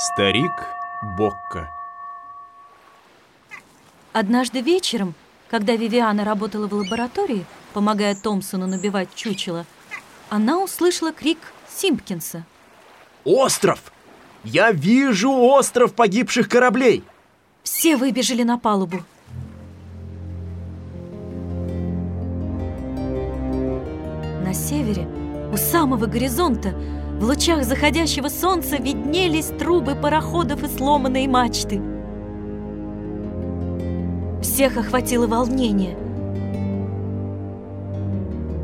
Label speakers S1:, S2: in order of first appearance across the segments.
S1: Старик Бокко
S2: Однажды вечером, когда Вивиана работала в лаборатории, помогая Томпсону набивать чучело, она услышала крик Симпкинса.
S1: Остров! Я вижу остров погибших кораблей!
S2: Все выбежали на палубу. На севере, у самого горизонта, в лучах заходящего солнца виднелись трубы пароходов и сломанные мачты. Всех охватило волнение.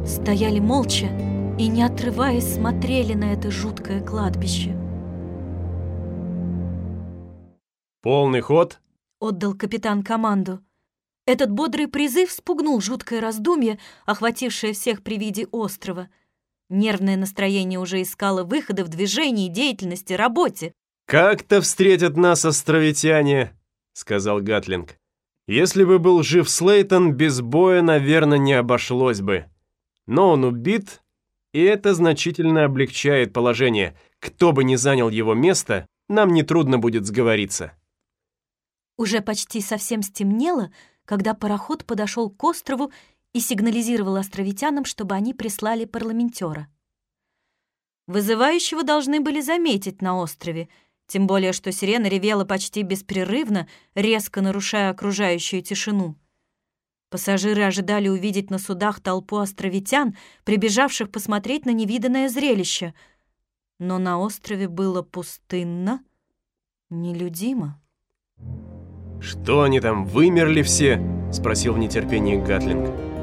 S2: Стояли молча и, не отрываясь, смотрели на это жуткое кладбище.
S1: Полный ход.
S2: Отдал капитан команду. Этот бодрый призыв спугнул жуткое раздумье, охватившее всех при виде острова. Нервное настроение уже искало выхода в движении, деятельности, работе.
S1: «Как-то встретят нас островитяне», — сказал Гатлинг. «Если бы был жив Слейтон, без боя, наверное, не обошлось бы. Но он убит, и это значительно облегчает положение. Кто бы ни занял его место, нам нетрудно будет сговориться».
S2: Уже почти совсем стемнело, когда пароход подошел к острову и сигнализировал островитянам, чтобы они прислали парламентера. Вызывающего должны были заметить на острове, тем более что сирена ревела почти беспрерывно, резко нарушая окружающую тишину. Пассажиры ожидали увидеть на судах толпу островитян, прибежавших посмотреть на невиданное зрелище. Но на острове было пустынно, нелюдимо.
S1: «Что они там, вымерли все?» — спросил в нетерпении Гатлинг.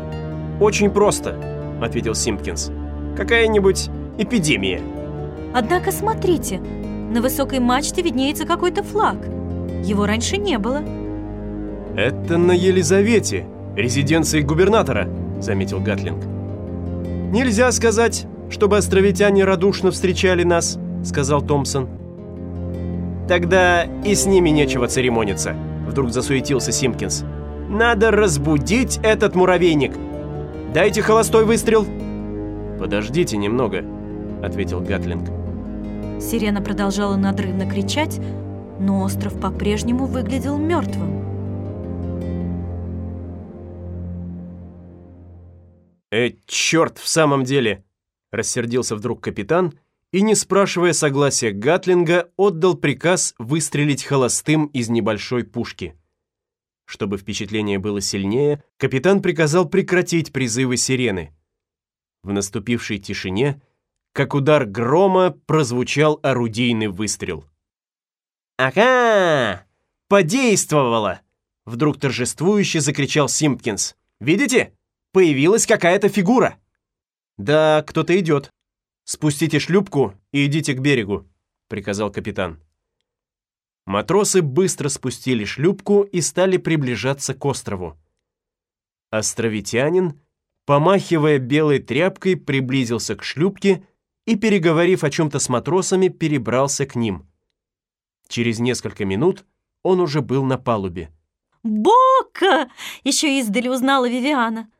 S1: «Очень просто», — ответил Симпкинс. «Какая-нибудь эпидемия».
S2: Однако смотрите, на высокой мачте виднеется какой-то флаг. Его раньше не было.
S1: «Это на Елизавете, резиденции губернатора», — заметил Гатлинг. «Нельзя сказать, чтобы островитяне радушно встречали нас», — сказал Томпсон. «Тогда и с ними нечего церемониться», Вдруг засуетился Симпкинс. «Надо разбудить этот муравейник! Дайте холостой выстрел!» «Подождите немного», — ответил Гатлинг.
S2: Сирена продолжала надрывно кричать, но остров по-прежнему выглядел мертвым.
S1: «Э, черт, в самом деле!» — рассердился вдруг капитан и, не спрашивая согласия Гатлинга, отдал приказ выстрелить холостым из небольшой пушки. Чтобы впечатление было сильнее, капитан приказал прекратить призывы сирены. В наступившей тишине, как удар грома, прозвучал орудийный выстрел. «Ага! Подействовало!» Вдруг торжествующе закричал Симпкинс. «Видите? Появилась какая-то фигура!» «Да, кто-то идет», «Спустите шлюпку и идите к берегу», — приказал капитан. Матросы быстро спустили шлюпку и стали приближаться к острову. Островитянин, помахивая белой тряпкой, приблизился к шлюпке и, переговорив о чем-то с матросами, перебрался к ним. Через несколько минут он уже был на палубе.
S2: «Бока!» — еще издали узнала Вивиана.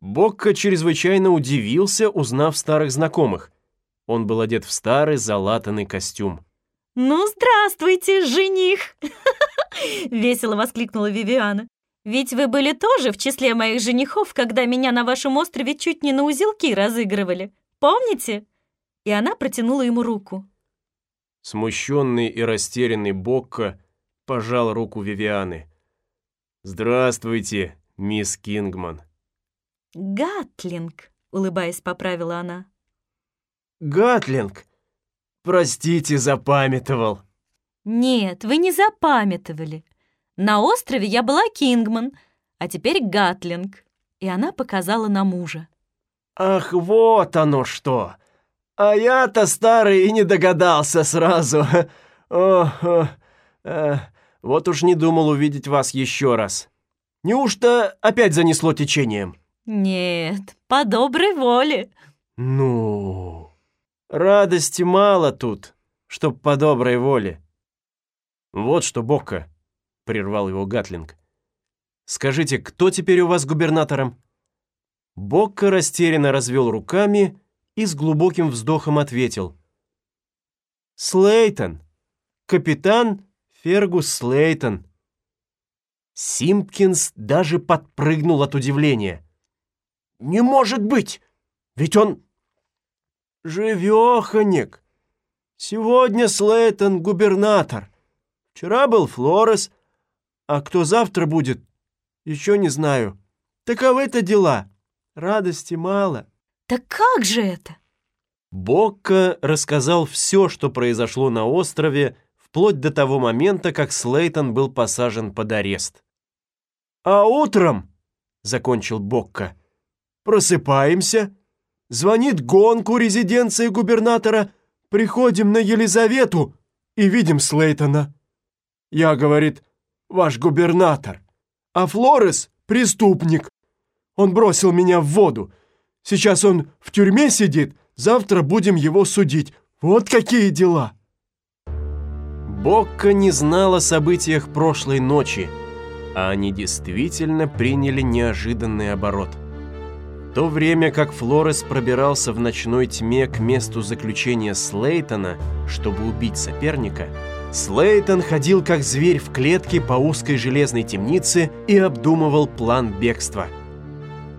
S1: Бокко чрезвычайно удивился, узнав старых знакомых. Он был одет в старый залатанный костюм.
S2: «Ну, здравствуйте, жених!» Весело воскликнула Вивиана. «Ведь вы были тоже в числе моих женихов, когда меня на вашем острове чуть не на узелки разыгрывали. Помните?» И она протянула ему руку.
S1: Смущенный и растерянный Бокко пожал руку Вивианы. «Здравствуйте, мисс Кингман».
S2: «Гатлинг», — улыбаясь, поправила она.
S1: «Гатлинг? Простите, запамятовал».
S2: «Нет, вы не запамятовали. На острове я была Кингман, а теперь Гатлинг». И она показала на мужа.
S1: «Ах, вот оно что! А я-то старый и не догадался сразу. О, о, э, вот уж не думал увидеть вас еще раз. Неужто опять занесло течением?»
S2: «Нет, по доброй воле».
S1: «Ну, радости мало тут, чтоб по доброй воле». «Вот что, Бокко», — прервал его Гатлинг. «Скажите, кто теперь у вас губернатором?» Бокко растерянно развел руками и с глубоким вздохом ответил. «Слейтон, капитан Фергус Слейтон». Симпкинс даже подпрыгнул от удивления. «Не может быть! Ведь он живеханик! Сегодня Слейтон губернатор, вчера был Флорес, а кто завтра будет, еще не знаю. Таковы-то дела, радости мало».
S2: «Так как же это?»
S1: Бокка рассказал все, что произошло на острове, вплоть до того момента, как Слейтон был посажен под арест. «А утром», — закончил Бокка, — «просыпаемся, звонит гонку резиденции губернатора, приходим на Елизавету и видим Слейтона. Я, говорит, ваш губернатор, а Флорес — преступник. Он бросил меня в воду. Сейчас он в тюрьме сидит, завтра будем его судить. Вот какие дела!» Бокка не знал о событиях прошлой ночи, а они действительно приняли неожиданный оборот. То время как Флорес пробирался в ночной тьме к месту заключения Слейтона, чтобы убить соперника, Слейтон ходил как зверь в клетке по узкой железной темнице и обдумывал план бегства.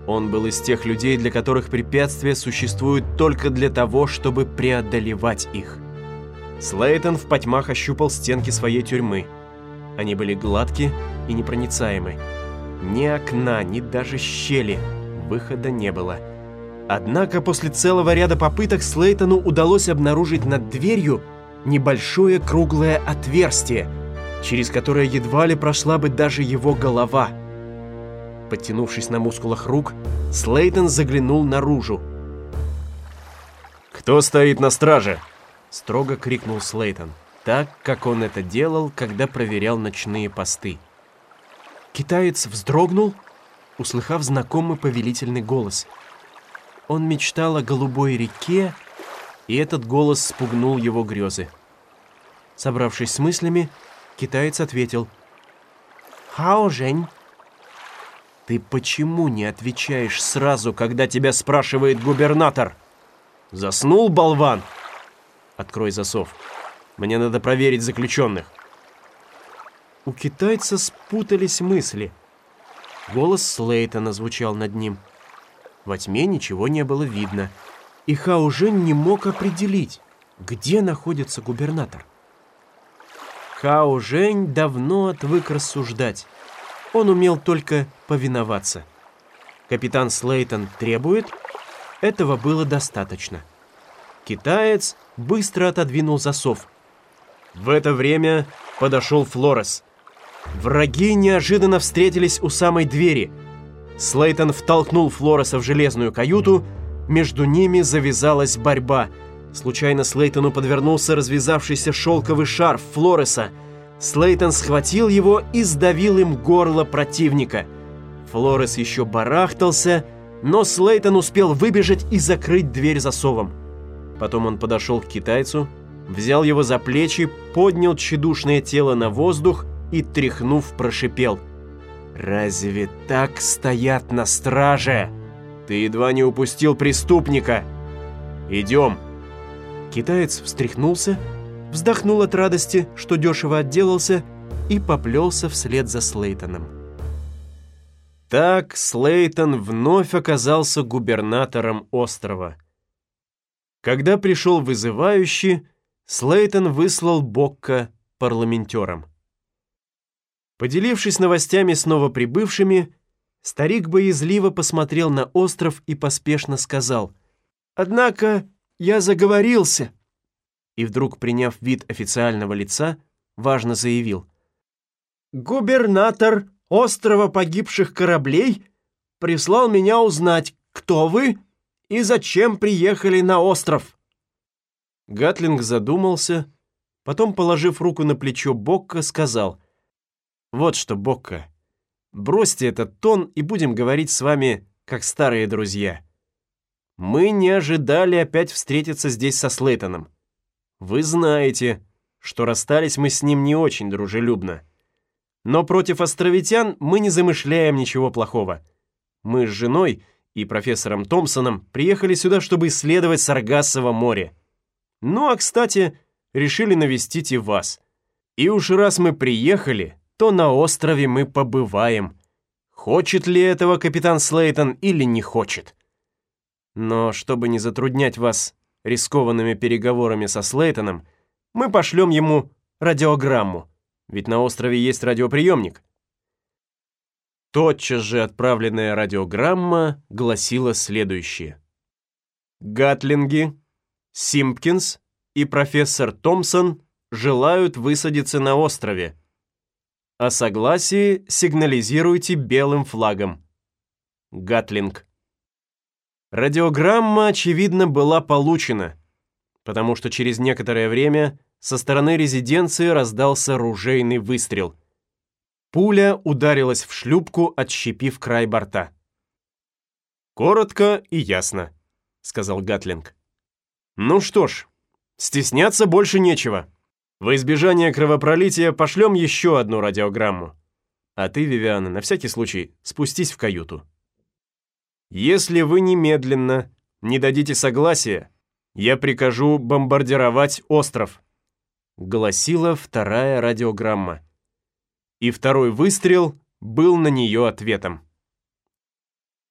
S1: Он был из тех людей, для которых препятствия существуют только для того, чтобы преодолевать их. Слейтон в потьмах ощупал стенки своей тюрьмы. Они были гладкие и непроницаемы. Ни окна, ни даже щели. Выхода не было. Однако после целого ряда попыток Слейтону удалось обнаружить над дверью небольшое круглое отверстие, через которое едва ли прошла бы даже его голова. Подтянувшись на мускулах рук, Слейтон заглянул наружу. «Кто стоит на страже?» строго крикнул Слейтон, так, как он это делал, когда проверял ночные посты. Китаец вздрогнул, услыхав знакомый повелительный голос. Он мечтал о голубой реке, и этот голос спугнул его грезы. Собравшись с мыслями, китаец ответил. «Хао, Жень, ты почему не отвечаешь сразу, когда тебя спрашивает губернатор? Заснул, болван?» Открой засов. Мне надо проверить заключенных. У китайца спутались мысли. Голос Слейтона звучал над ним. Во тьме ничего не было видно. И Хао Жень не мог определить, где находится губернатор. Хао Жень давно отвык рассуждать. Он умел только повиноваться. Капитан Слейтон требует, этого было достаточно. Китаец быстро отодвинул засов. В это время подошел Флорес. Враги неожиданно встретились у самой двери. Слейтон втолкнул Флореса в железную каюту, между ними завязалась борьба. Случайно Слейтону подвернулся развязавшийся шелковый шарф Флореса. Слейтон схватил его и сдавил им горло противника. Флорес еще барахтался, но Слейтон успел выбежать и закрыть дверь засовом. Потом он подошел к китайцу, взял его за плечи, поднял тщедушное тело на воздух и, тряхнув, прошипел. «Разве так стоят на страже? Ты едва не упустил преступника! Идем!» Китаец встряхнулся, вздохнул от радости, что дешево отделался, и поплелся вслед за Слейтоном. Так Слейтон вновь оказался губернатором острова – когда пришел вызывающий, Слейтон выслал Бокка парламентерам. Поделившись новостями с новоприбывшими, старик боязливо посмотрел на остров и поспешно сказал «Однако я заговорился». И вдруг, приняв вид официального лица, важно заявил «Губернатор острова погибших кораблей прислал меня узнать, кто вы и зачем приехали на остров?» Гатлинг задумался, потом, положив руку на плечо Бокка, сказал, «Вот что, Бокка, бросьте этот тон и будем говорить с вами, как старые друзья. Мы не ожидали опять встретиться здесь со Слейтоном. Вы знаете, что расстались мы с ним не очень дружелюбно. Но против островитян мы не замышляем ничего плохого. Мы с женой — и профессором Томпсоном приехали сюда, чтобы исследовать Саргассово море. Ну а, кстати, решили навестить и вас. И уж раз мы приехали, то на острове мы побываем. Хочет ли этого капитан Слейтон или не хочет. Но чтобы не затруднять вас рискованными переговорами со Слейтоном, мы пошлем ему радиограмму, ведь на острове есть радиоприемник. Тотчас же отправленная радиограмма гласила следующее. Гатлинги, Симпкинс и профессор Томпсон желают высадиться на острове. О согласии сигнализируйте белым флагом. Гатлинг. Радиограмма, очевидно, была получена, потому что через некоторое время со стороны резиденции раздался ружейный выстрел. Пуля ударилась в шлюпку, отщепив край борта. «Коротко и ясно», — сказал Гатлинг. «Ну что ж, стесняться больше нечего. Во избежание кровопролития пошлем еще одну радиограмму. А ты, Вивиана, на всякий случай спустись в каюту. Если вы немедленно не дадите согласия, я прикажу бомбардировать остров», — гласила вторая радиограмма. И второй выстрел был на нее ответом.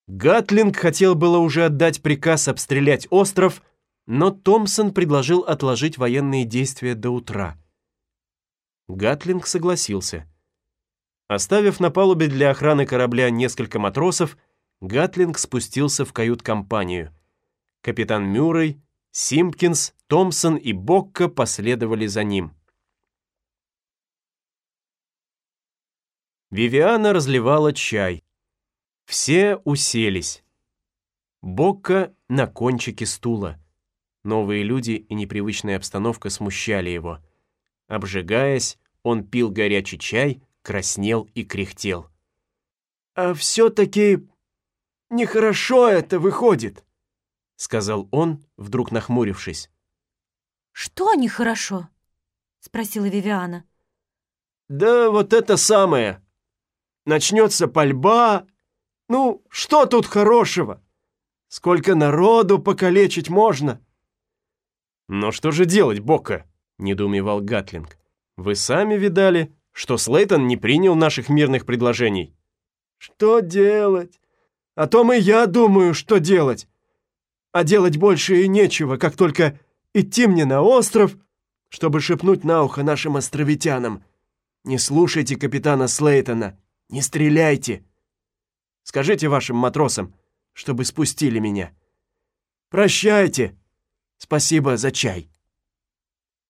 S1: Гатлинг хотел было уже отдать приказ обстрелять остров, но Томпсон предложил отложить военные действия до утра. Гатлинг согласился. Оставив на палубе для охраны корабля несколько матросов, Гатлинг спустился в кают-компанию. Капитан Мюррей, Симпкинс, Томпсон и Бокко последовали за ним. Вивиана разливала чай. Все уселись. Бокко на кончике стула. Новые люди и непривычная обстановка смущали его. Обжигаясь, он пил горячий чай, краснел и кряхтел.
S3: «А все-таки нехорошо это выходит», — сказал он, вдруг нахмурившись.
S2: «Что нехорошо?» — спросила Вивиана.
S3: «Да вот это самое. Начнется пальба. Ну, что тут хорошего? Сколько народу покалечить можно?»
S1: «Но что же делать, Бока?» — недоумевал Гатлинг. «Вы сами видали, что Слейтон не принял наших мирных предложений».
S3: «Что делать? О том и я думаю, что делать. А делать больше и нечего, как только идти мне на остров, чтобы шепнуть на ухо нашим островитянам. Не слушайте капитана Слейтона, не стреляйте. Скажите вашим матросам, чтобы спустили меня. Прощайте. Спасибо за чай.